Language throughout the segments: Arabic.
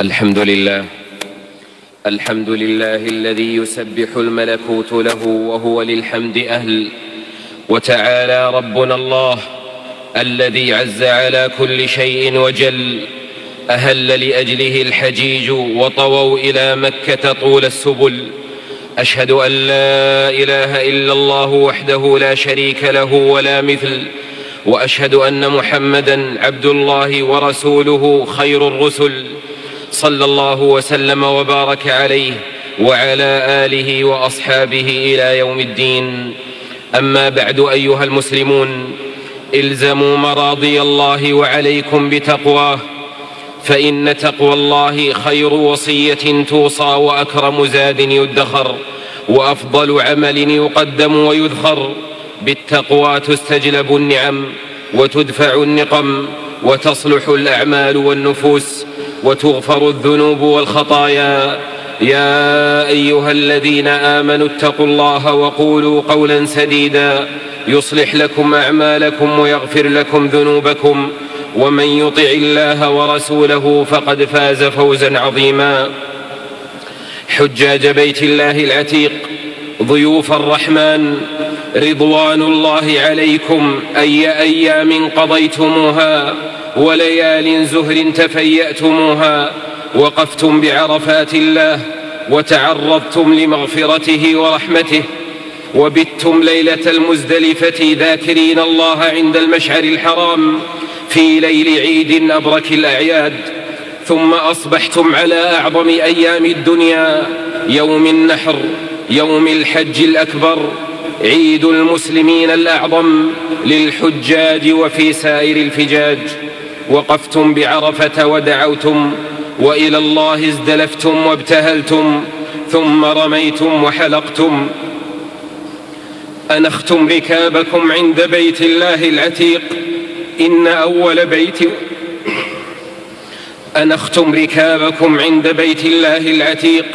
الحمد لله. الحمد لله الذي يسبح الملكوت له وهو للحمد أهل. وتعالى ربنا الله الذي عز على كل شيء وجل. أهل لأجله الحجيج وطووا إلى مكة طول السبل. أشهد أن لا إله إلا الله وحده لا شريك له ولا مثل. وأشهد أن محمدا عبد الله ورسوله خير الرسل. صلى الله وسلم وبارك عليه وعلى آله وأصحابه إلى يوم الدين. أما بعد أيها المسلمون إلزموا مراضي الله وعليكم بتقواه فإن تقوى الله خير وصية توصى وأكرم زاد يدخر وأفضل عمل يقدم ويذخر. بالتقوى تستجلب النعم وتدفع النقم وتصلح الأعمال والنفوس وتغفر الذنوب والخطايا. يا أيها الذين آمنوا اتقوا الله وقولوا قولا سديدا. يصلح لكم أعمالكم ويغفر لكم ذنوبكم. ومن يطع الله ورسوله فقد فاز فوزا عظيما. حجاج بيت الله العتيق ضيوف الرحمن رضوان الله عليكم. أي أيام قضيتموها؟ وليال زهر تفيأتموها وقفتم بعرفات الله وتعرضتم لمغفرته ورحمته وبتم ليلة المزدلفة ذاكرين الله عند المشعر الحرام في ليل عيد أبرك الأعياد ثم أصبحتم على أعظم أيام الدنيا يوم النحر يوم الحج الأكبر عيد المسلمين الأعظم للحجاج وفي سائر الفجاج. وقفتم بعرفة ودعوتم وإلى الله ازدلفتم وابتهلتم ثم رميتم وحلقتم. أنختم ركابكم عند بيت الله العتيق. إن أول بيت أنختم ركابكم عند بيت الله العتيق.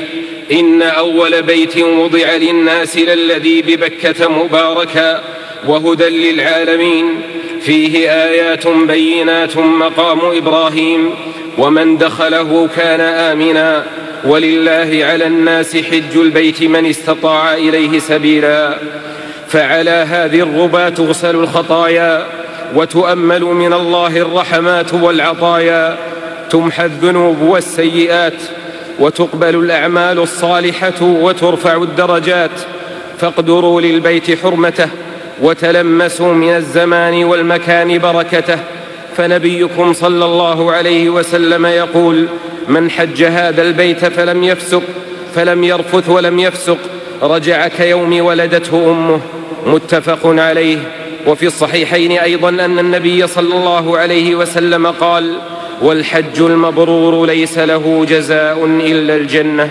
إن أول بيت وضع للناس للذي ببكة مباركا وهدى للعالمين. فيه آيات بينات مقام إبراهيم ومن دخله كان آمنا ولله على الناس حج البيت من استطاع إليه سبيلا فعلى هذه الربا تغسل الخطايا وتؤمل من الله الرحمات والعطايا تمحى الذنوب والسيئات وتقبل الأعمال الصالحة وترفع الدرجات فاقدروا للبيت حرمته وتلمسوا من الزمان والمكان بركته فنبيكم صلى الله عليه وسلم يقول من حج هذا البيت فلم يفسق فلم يرفث ولم يفسق رجع كيوم ولدته أمه. متفق عليه. وفي الصحيحين أيضا أن النبي صلى الله عليه وسلم قال والحج المبرور ليس له جزاء إلا الجنة.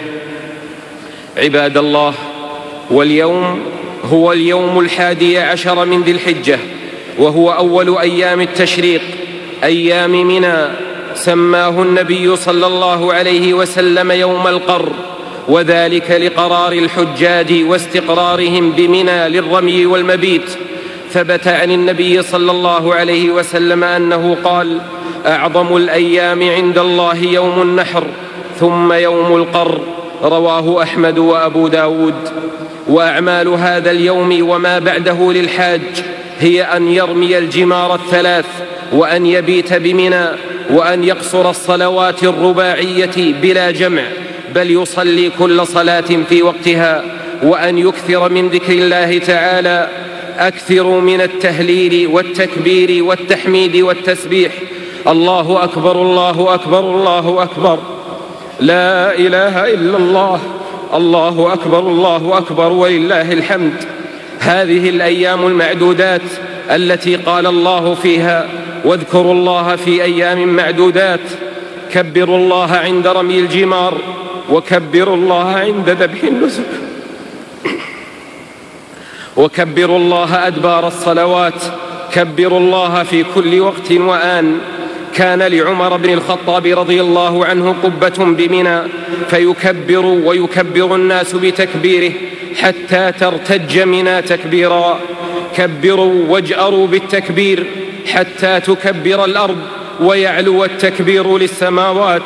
عباد الله واليوم هو اليوم الحادي عشر من ذي الحجة وهو أول أيام التشريق أيام منى سماه النبي صلى الله عليه وسلم يوم القر وذلك لقرار الحجاج واستقرارهم بمنى للرمي والمبيت. ثبت عن النبي صلى الله عليه وسلم أنه قال أعظم الأيام عند الله يوم النحر ثم يوم القر. رواه أحمد وأبو داود. وأعمال هذا اليوم وما بعده للحاج هي أن يرمي الجمار الثلاث وأن يبيت بمنى وأن يقصر الصلوات الرباعية بلا جمع بل يصلي كل صلاة في وقتها وأن يكثر من ذكر الله تعالى. أكثروا من التهليل والتكبير والتحميد والتسبيح. الله أكبر الله أكبر الله أكبر. لا إله إلا الله. الله أكبر الله أكبر ولله الحمد. هذه الأيام المعدودات التي قال الله فيها واذكروا الله في أيام معدودات. كبروا الله عند رمي الجمار وكبروا الله عند ذبح النسك. وكبروا الله أدبار الصلوات. كبروا الله في كل وقت وآن. كان لعمر بن الخطاب رضي الله عنه قبة بمنى فيكبر ويكبر الناس بتكبيره حتى ترتج منى تكبيرا. كبروا واجأروا بالتكبير حتى تكبر الأرض ويعلو التكبير للسماوات.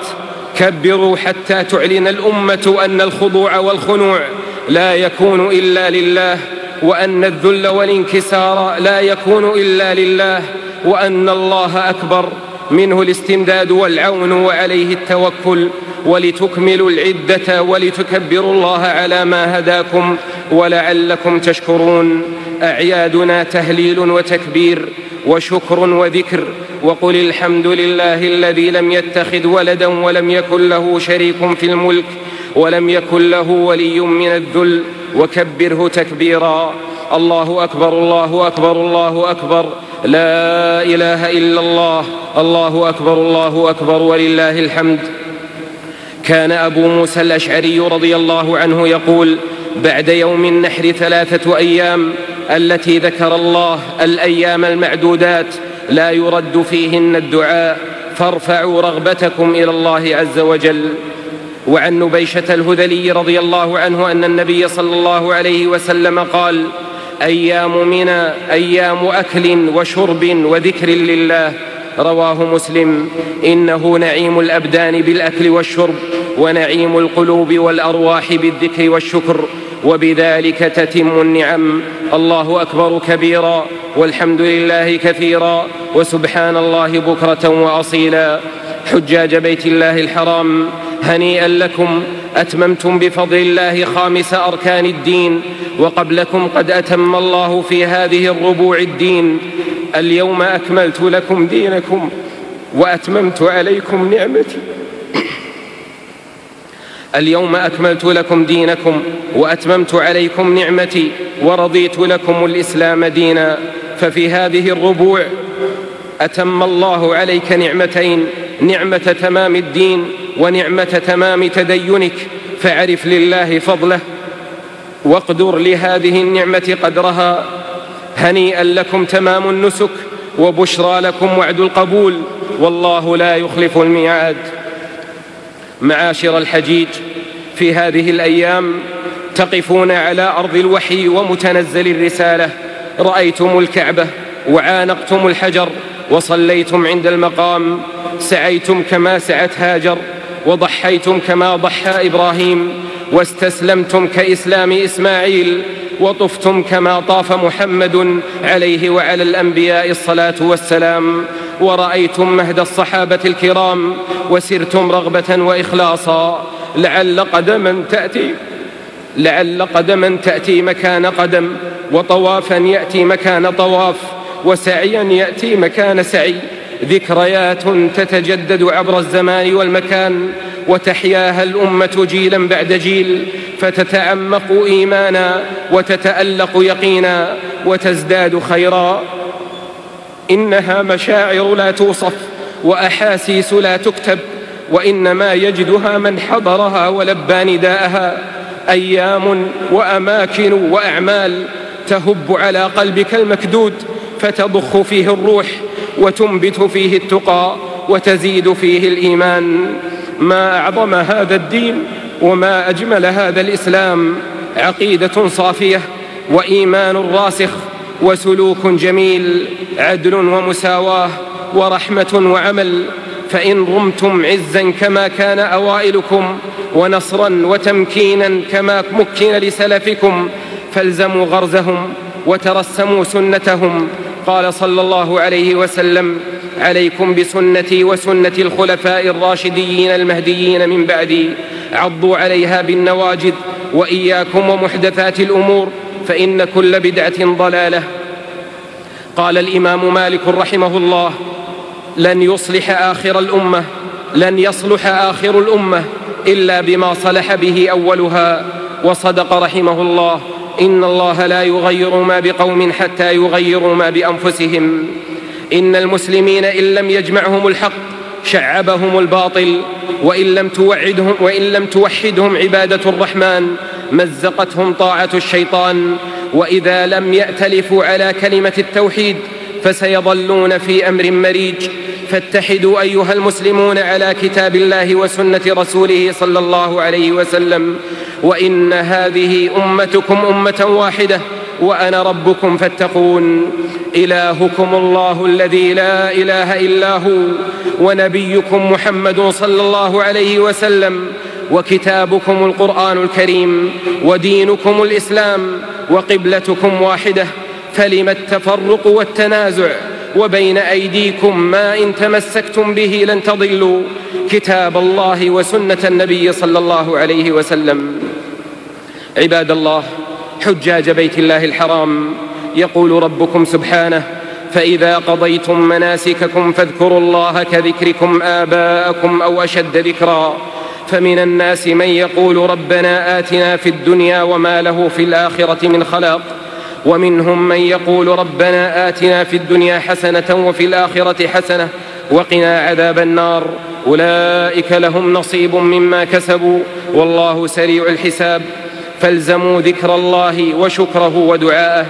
كبروا حتى تعلن الأمة أن الخضوع والخنوع لا يكون إلا لله وأن الذل والانكسار لا يكون إلا لله وأن الله أكبر. منه الاستمداد والعون وعليه التوكل ولتكملوا العدة ولتكبروا الله على ما هداكم ولعلكم تشكرون. أعيادنا تهليل وتكبير وشكر وذكر وقل الحمد لله الذي لم يتخذ ولدا ولم يكن له شريك في الملك ولم يكن له ولي من الذل. وكبره تكبيرا. الله أكبر الله أكبر الله أكبر. لا إله إلا الله. الله أكبر الله أكبر ولله الحمد. كان أبو موسى الأشعري رضي الله عنه يقول بعد يوم النحر ثلاثة أيام التي ذكر الله الأيام المعدودات لا يرد فيهن الدعاء فارفعوا رغبتكم إلى الله عز وجل. وعن نبيشة الهذلي رضي الله عنه أن النبي صلى الله عليه وسلم قال أيام منى أيام أكل وشرب وذكر لله. رواه مسلم. إنه نعيم الأبدان بالأكل والشرب ونعيم القلوب والأرواح بالذكر والشكر وبذلك تتم النعم. الله أكبر كبيرا. والحمد لله كثيرا. وسبحان الله بكرة وأصيلا. حجاج بيت الله الحرام هنيئا لكم. أتممتم بفضل الله خامس أركان الدين وقبلكم قد أتم الله في هذه الربوع الدين. اليوم أكملت لكم دينكم وأتممت عليكم نعمتي. اليوم أكملت لكم دينكم وأتممت عليكم نعمتي ورضيت لكم الإسلام دينا. ففي هذه الربوع أتم الله عليك نعمتين نعمة تمام الدين ونعمة تمام تدينك فاعرف لله فضله واقدر لهذه النعمة قدرها. هنيئا لكم تمام النسك وبشرى لكم وعد القبول. والله لا يخلف الميعاد. معاشر الحجيج في هذه الأيام تقفون على أرض الوحي ومتنزل الرسالة. رأيتم الكعبة وعانقتم الحجر وصليتم عند المقام. سعيتم كما سعت هاجر. وضحيتم كما ضحى إبراهيم واستسلمتم كإسلام إسماعيل وطفتم كما طاف محمد عليه وعلى الأنبياء الصلاة والسلام. ورأيتم مهد الصحابة الكرام وسرتم رغبة وإخلاصا. لعل قدما تأتي لعل قدما تأتي مكان قدم وطوافا يأتي مكان طواف وسعيا يأتي مكان سعي. ذكريات تتجدد عبر الزمان والمكان وتحياها الأمة جيلا بعد جيل فتتعمق إيمانا وتتألق يقينا وتزداد خيرا. إنها مشاعر لا توصف وأحاسيس لا تكتب وإنما يجدها من حضرها ولبى نداءها. أيام وأماكن وأعمال تهب على قلبك المكدود فتضخ فيه الروح وتنبت فيه التقى وتزيد فيه الإيمان. ما أعظم هذا الدين وما أجمل هذا الإسلام عقيدة صافية وإيمان راسخ وسلوك جميل عدل ومساواة ورحمة وعمل. فإن رمتم عزا كما كان أوائلكم ونصرا وتمكينا كما مكن لسلفكم فالزموا غرزهم وترسموا سنتهم قال صلى الله عليه وسلم عليكم بسنتي وسنة الخلفاء الراشدين المهديين من بعدي. عضوا عليها بالنواجذ وإياكم ومحدثات الأمور فإن كل بدعة ضلالة. قال الإمام مالك رحمه الله لن يصلح آخر الأمة لن يصلح آخر الأمة إلا بما صلح به أولها. وصدق رحمه الله إن الله لا يغير ما بقوم حتى يغيروا ما بأنفسهم. إن المسلمين إن لم يجمعهم الحق شعبهم الباطل. وإن لم توعدهم وإن لم توحدهم عبادة الرحمن مزقتهم طاعة الشيطان. وإذا لم يأتلفوا على كلمة التوحيد فسيظلون في أمر مريج. فاتحدوا أيها المسلمون على كتاب الله وسنة رسوله صلى الله عليه وسلم وإن هذه أمتكم أمة واحدة وأنا ربكم فاتقون. إلهكم الله الذي لا إله إلا هو ونبيكم محمد صلى الله عليه وسلم وكتابكم القرآن الكريم ودينكم الإسلام وقبلتكم واحدة فلم التفرق والتنازع؟ وبين أيديكم ما إن تمسكتم به لن تضلوا. كتاب الله وسنة النبي صلى الله عليه وسلم. عباد الله حجاج بيت الله الحرام يقول ربكم سبحانه فإذا قضيتم مناسككم فاذكروا الله كذكركم آباءكم أو أشد ذكرا. فمن الناس من يقول ربنا آتنا في الدنيا وما له في الآخرة من خلاق. ومنهم من يقول ربنا آتنا في الدنيا حسنة وفي الآخرة حسنة وقنا عذاب النار. أولئك لهم نصيب مما كسبوا والله سريع الحساب. فالزموا ذكر الله وشكره ودعاءه.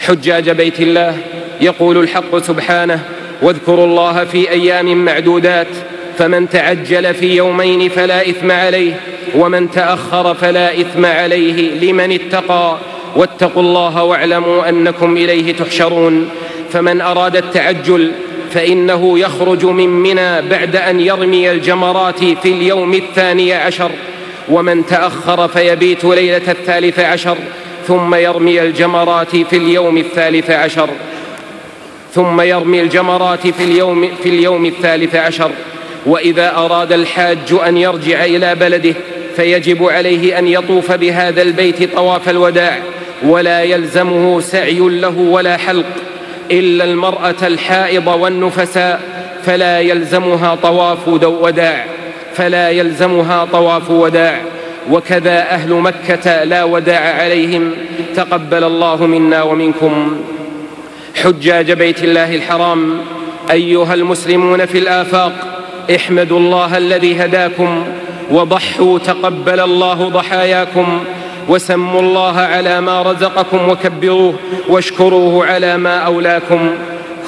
حجاج بيت الله يقول الحق سبحانه واذكروا الله في أيام معدودات فمن تعجل في يومين فلا إثم عليه ومن تأخر فلا إثم عليه لمن اتقى. واتقوا الله واعلموا أنكم إليه تحشرون. فمن أراد التعجل فإنه يخرج من منى بعد أن يرمي الجمرات في اليوم الثاني عشر. ومن تأخر فيبيت ليلة الثالث عشر ثم يرمي الجمرات في اليوم الثالث عشر. ثم يرمي الجمرات في اليوم في اليوم الثالث عشر. وإذا أراد الحاج أن يرجع إلى بلده فيجب عليه أن يطوف بهذا البيت طواف الوداع. ولا يلزمه سعي له ولا حلق إلا المرأة الحائض والنفساء فلا يلزمها طواف وداع فلا يلزمها طواف وداع. وكذا أهل مكة لا وداع عليهم تقبل الله منا ومنكم. حجاج بيت الله الحرام أيها المسلمون في الآفاق احمدوا الله الذي هداكم وضحوا تقبل الله ضحاياكم. وسموا الله على ما رزقكم وكبروه واشكروه على ما أولاكم.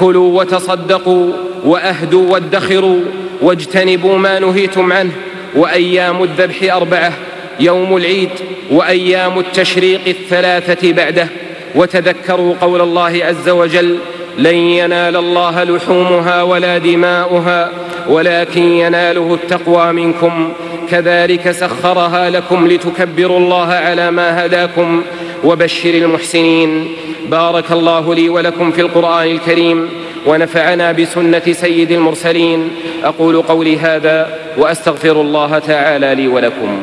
كلوا وتصدقوا وأهدوا وادخروا واجتنبوا ما نهيتم عنه وأيام الذبح أربعة يوم العيد وأيام التشريق الثلاثة بعده. وتذكروا قول الله عز وجل لن ينال الله لحومها ولا دماؤها ولكن يناله التقوى منكم. كذلك سخرها لكم لتكبروا الله على ما هداكم وبشر المحسنين. بارك الله لي ولكم في القرآن الكريم ونفعنا بسنة سيد المرسلين. أقول قولي هذا وأستغفر الله تعالى لي ولكم.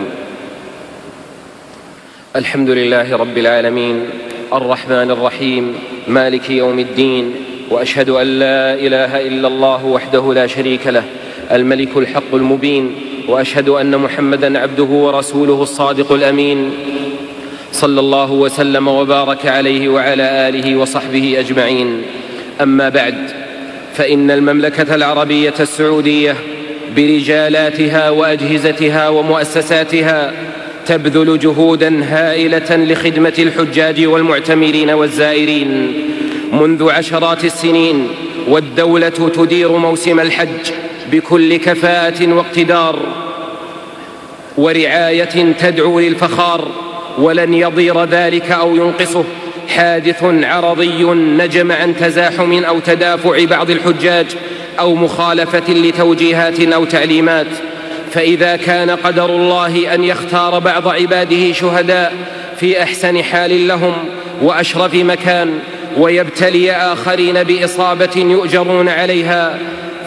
الحمد لله رب العالمين. الرحمن الرحيم. مالك يوم الدين. وأشهد أن لا إله إلا الله وحده لا شريك له. الملك الحق المبين. وأشهد أن محمدا عبده ورسوله الصادق الأمين. صلى الله وسلم وبارك عليه وعلى آله وصحبه أجمعين. أما بعد فإن المملكة العربية السعودية برجالاتها وأجهزتها ومؤسساتها تبذل جهودا هائلة لخدمة الحجاج والمعتمرين والزائرين. منذ عشرات السنين والدولة تدير موسم الحج بكل كفاءة واقتدار ورعاية تدعو للفخار ولن يضير ذلك أو ينقصه. حادث عرضي نجم عن تزاحم أو تدافع بعض الحجاج أو مخالفة لتوجيهات أو تعليمات. فإذا كان قدر الله أن يختار بعض عباده شهداء في أحسن حال لهم وأشرف مكان ويبتلي آخرين بإصابة يؤجرون عليها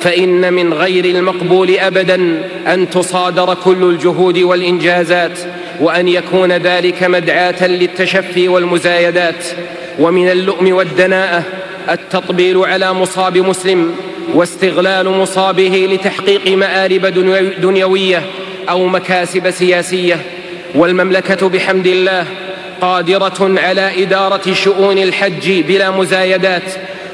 فإن من غير المقبول ابدا أن تصادر كل الجهود والإنجازات وأن يكون ذلك مدعاة للتشفي والمزايدات. ومن اللؤم والدناءة التطبيل على مصاب مسلم واستغلال مصابه لتحقيق مآرب دنيوية أو مكاسب سياسية. والمملكة بحمد الله قادرة على إدارة شؤون الحج بلا مزايدات.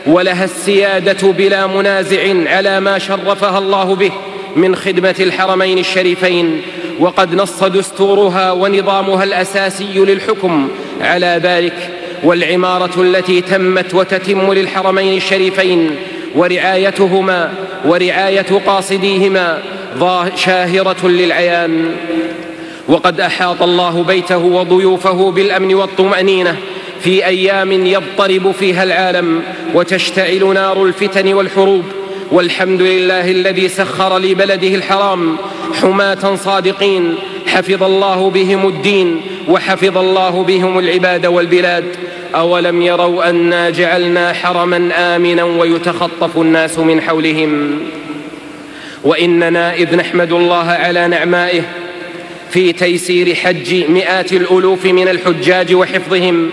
ولها السيادة بلا منازع على ما شرفها الله به من خدمة الحرمين الشريفين. وقد نص دستورها ونظامها الأساسي للحكم على ذلك. والعمارة التي تمت وتتم للحرمين الشريفين ورعايتهما ورعاية قاصديهما شاهرة للعيان. وقد أحاط الله بيته وضيوفه بالأمن والطمأنينة في أيام يضطرب فيها العالم وتشتعل نار الفتن والحروب. والحمد لله الذي سخر لبلده الحرام حماة صادقين. حفظ الله بهم الدين وحفظ الله بهم العباد والبلاد. أولم يروا أنا جعلنا حرما آمنا ويتخطف الناس من حولهم. وإننا إذ نحمد الله على نعمائه في تيسير حج مئات الألوف من الحجاج وحفظهم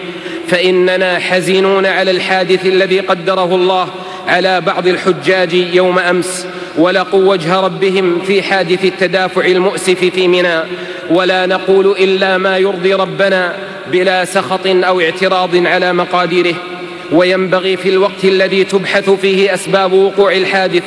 فإننا حزينون على الحادث الذي قدره الله على بعض الحجاج يوم أمس ولقوا وجه ربهم في حادث التدافع المؤسف في منى ولا نقول إلا ما يرضي ربنا بلا سخط أو اعتراض على مقاديره. وينبغي في الوقت الذي تبحث فيه أسباب وقوع الحادث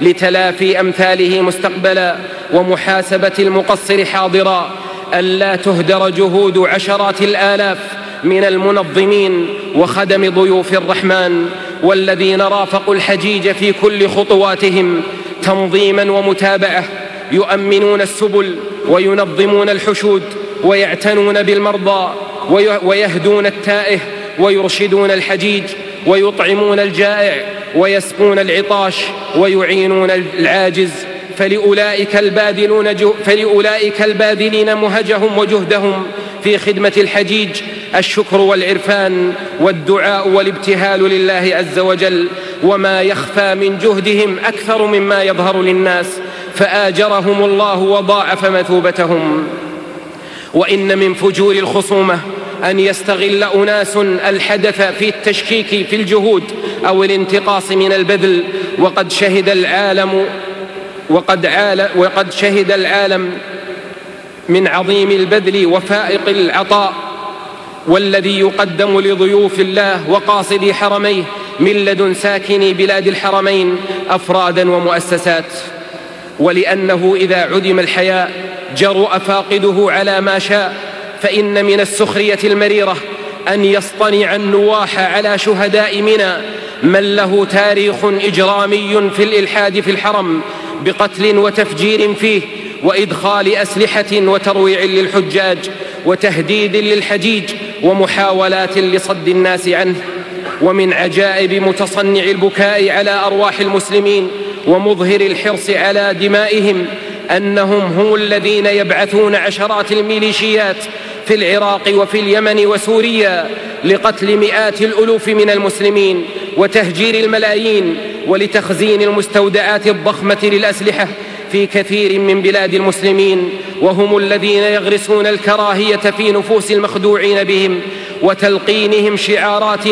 لتلافي أمثاله مستقبلا ومحاسبة المقصر حاضرا ألا تهدر جهود عشرات الآلاف من المنظمين وخدم ضيوف الرحمن والذين رافقوا الحجيج في كل خطواتهم تنظيما ومتابعة يؤمنون السبل وينظمون الحشود ويعتنون بالمرضى ويهدون التائه ويرشدون الحجيج ويطعمون الجائع ويسقون العطاش ويعينون العاجز فلأولئك فلأولئك الباذلين مهجهم وجهدهم في خدمة الحجيج الشكر والعرفان والدعاء والابتهال لله عز وجل وما يخفى من جهدهم أكثر مما يظهر للناس فآجرهم الله وضاعف مثوبتهم. وإن من فجور الخصومة أن يستغل أناس الحدث في التشكيك في الجهود أو الانتقاص من البذل. وقد شهد العالم وقد, عال وقد شهد العالم من عظيم البذل وفائق العطاء. والذي يقدم لضيوف الله وقاصدي حرميه من لدن ساكني بلاد الحرمين أفرادا ومؤسسات. ولأنه إذا عدم الحياء جرؤ فاقده على ما شاء فإن من السخرية المريرة أن يصطنع النواح على شهداء منى من له تاريخ إجرامي في الإلحاد في الحرم بقتل وتفجير فيه وإدخال أسلحة وترويع للحجاج وتهديد للحجيج ومحاولات لصد الناس عنه ومن عجائب متصنع البكاء على أرواح المسلمين ومظهر الحرص على دمائهم أنهم هم الذين يبعثون عشرات الميليشيات في العراق وفي اليمن وسوريا لقتل مئات الألوف من المسلمين وتهجير الملايين ولتخزين المستودعات الضخمة للأسلحة في كثير من بلاد المسلمين وهم الذين يغرسون الكراهية في نفوس المخدوعين بهم وتلقينهم شعارات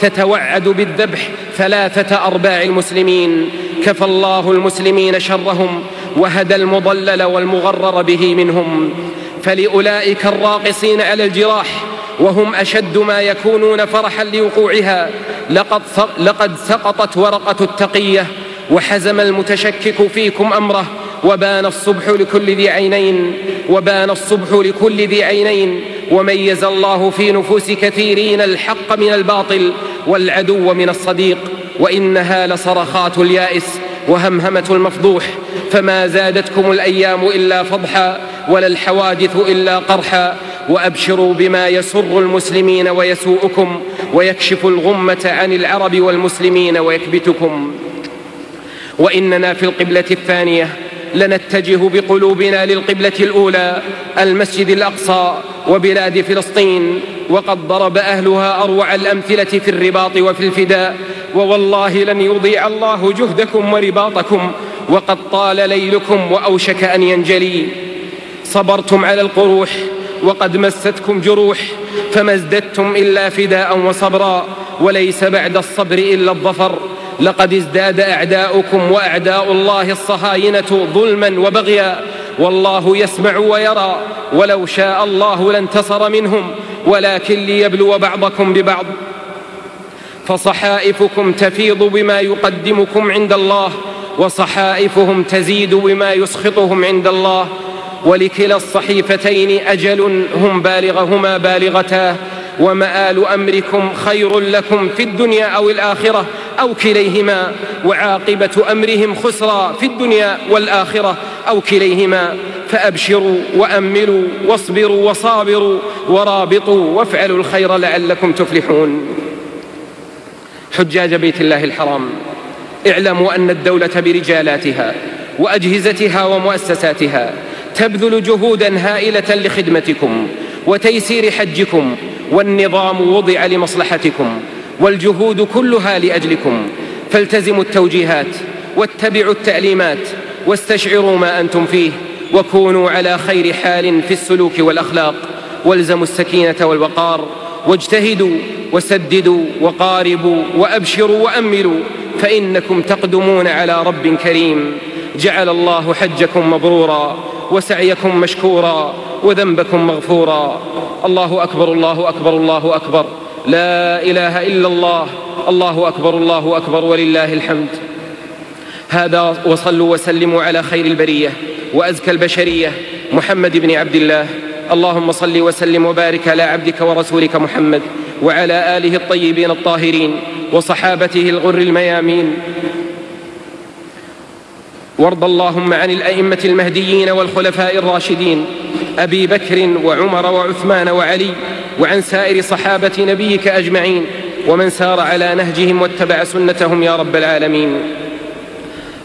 تتوعد بالذبح ثلاثة أرباع المسلمين. كفى الله المسلمين شرهم وهدى المضلل والمغرر به منهم. فلأولئك الراقصين على الجراح وهم أشد ما يكونون فرحا لوقوعها. لقد, لقد سقطت ورقة التقية وحزم المتشكك فيكم أمره وبان الصبح لكل ذي عينين وبان الصبح لكل ذي عينين. وميز الله في نفوس كثيرين الحق من الباطل والعدو من الصديق. وإنها لصرخات اليائس وهمهمة المفضوح. فما زادتكم الأيام إلا فضحا ولا الحوادث إلا قرحا. وأبشروا بما يسر المسلمين ويسوءكم ويكشف الغمة عن العرب والمسلمين ويكبتكم. وإننا في القبلة الثانية لنتجه بقلوبنا للقبلة الأولى المسجد الأقصى وبلاد فلسطين. وقد ضرب أهلها أروع الأمثلة في الرباط وفي الفداء. ووالله لن يضيع الله جهدكم ورباطكم. وقد طال ليلكم وأوشك أن ينجلي. صبرتم على القروح وقد مستكم جروح. فما ازددتم إلا فداء وصبرا وليس بعد الصبر إلا الظفر. لقد ازداد أعداؤكم وأعداء الله الصهاينة ظلما وبغيا والله يسمع ويرى ولو شاء الله لانتصر منهم ولكن ليبلو بعضكم ببعض فصحائفكم تفيض بما يقدمكم عند الله وصحائفهم تزيد بما يسخطهم عند الله ولكلا الصحيفتين أجل هم بالغهما بالغتاه ومآل أمركم خير لكم في الدنيا أو الآخرة أو كليهما وعاقبة أمرهم خسرى في الدنيا والآخرة أو كليهما. فأبشروا وأملوا واصبروا وصابروا ورابطوا وافعلوا الخير لعلكم تفلحون. حجاج بيت الله الحرام اعلموا أن الدولة برجالاتها وأجهزتها ومؤسساتها تبذل جهودا هائلة لخدمتكم وتيسير حجكم والنظام وضع لمصلحتكم والجهود كلها لأجلكم. فالتزموا التوجيهات واتبعوا التعليمات واستشعروا ما أنتم فيه وكونوا على خير حال في السلوك والأخلاق. والزموا السكينة والوقار واجتهدوا وسددوا وقاربوا وأبشروا وأملوا فإنكم تقدمون على رب كريم. جعل الله حجكم مبرورا وسعيكم مشكورا وذنبكم مغفورا. الله أكبر الله أكبر الله أكبر. لا إله إلا الله. الله أكبر الله أكبر ولله الحمد. هذا وصلوا وسلموا على خير البرية وأزكى البشرية محمد بن عبد الله. اللهم صل وسلم وبارك على عبدك ورسولك محمد وعلى آله الطيبين الطاهرين وصحابته الغر الميامين. وارض اللهم عن الأئمة المهديين والخلفاء الراشدين أبي بكر وعمر وعثمان وعلي وعن سائر صحابة نبيك أجمعين ومن سار على نهجهم واتبع سنتهم يا رب العالمين.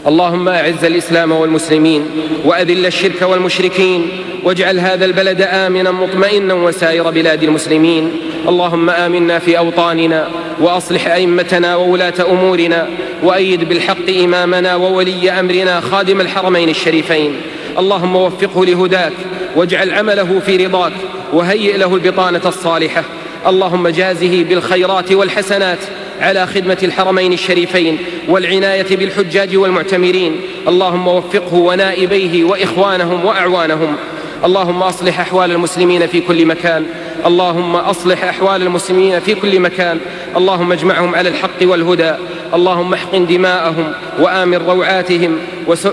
اللهم أعز الإسلام والمسلمين وأذل الشرك والمشركين واجعل هذا البلد آمنا مطمئنا وسائر بلاد المسلمين. اللهم آمنا في أوطاننا وأصلح أئمتنا وولاة أمورنا وأيد بالحق إمامنا وولي أمرنا خادم الحرمين الشريفين. اللهم وفقه لهداك واجعل عمله في رضاك وهيئ له البطانة الصالحة. اللهم جازه بالخيرات والحسنات على خدمة الحرمين الشريفين والعناية بالحجاج والمعتمرين. اللهم وفقه ونائبيه وإخوانهم وأعوانهم. اللهم أصلح أحوال المسلمين في كل مكان. اللهم أصلح أحوال المسلمين في كل مكان. اللهم اجمعهم على الحق والهدى. اللهم احقن دماءهم وآمن روعاتهم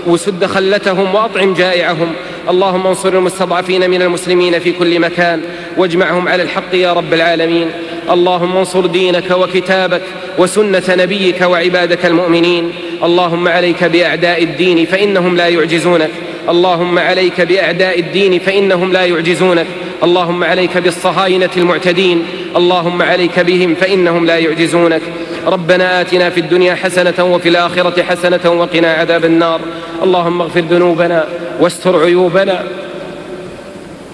وسد خلتهم وأطعم جائعهم. اللهم انصر المستضعفين من المسلمين في كل مكان واجمعهم على الحق يا رب العالمين. اللهم انصر دينك وكتابك وسنة نبيك وعبادك المؤمنين. اللهم عليك بأعداء الدين فإنهم لا يعجزونك. اللهم عليك بأعداء الدين فإنهم لا يعجزونك. اللهم عليك بالصهاينة المعتدين. اللهم عليك بهم فإنهم لا يعجزونك. ربنا آتنا في الدنيا حسنة وفي الآخرة حسنة وقنا عذاب النار. اللهم اغفر ذنوبنا واستر عيوبنا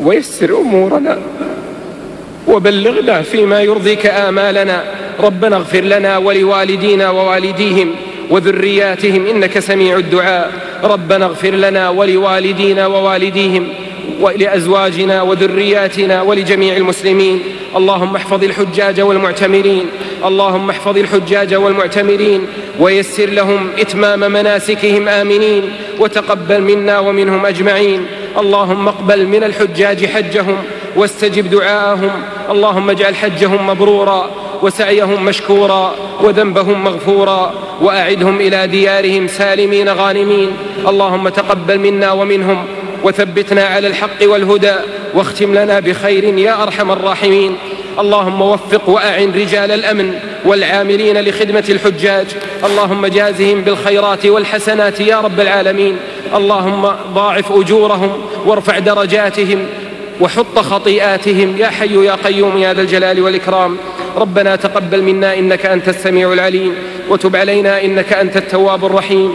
ويسر أمورنا وبلغنا فيما يرضيك آمالنا. ربنا اغفر لنا ولوالدينا ووالديهم وذرياتهم إنك سميع الدعاء. ربنا اغفر لنا ولوالدينا ووالديهم ولأزواجنا وذرياتنا ولجميع المسلمين. اللهم احفظ الحجاج والمعتمرين. اللهم احفظ الحجاج والمعتمرين. ويسر لهم إتمام مناسكهم آمنين. وتقبل منا ومنهم أجمعين. اللهم اقبل من الحجاج حجهم. واستجب دعاءهم. اللهم اجعل حجهم مبرورا. وسعيهم مشكورا. وذنبهم مغفورا. وأعدهم إلى ديارهم سالمين غانمين. اللهم تقبل منا ومنهم. وثبتنا على الحق والهدى. واختم لنا بخير يا أرحم الراحمين. اللهم وفق وأعن رجال الأمن والعاملين لخدمة الحجاج. اللهم جازهم بالخيرات والحسنات يا رب العالمين. اللهم ضاعف أجورهم وارفع درجاتهم وحط خطيئاتهم. يا حي يا قيوم يا ذا الجلال والإكرام. ربنا تقبل منا إنك أنت السميع العليم. وتب علينا إنك أنت التواب الرحيم.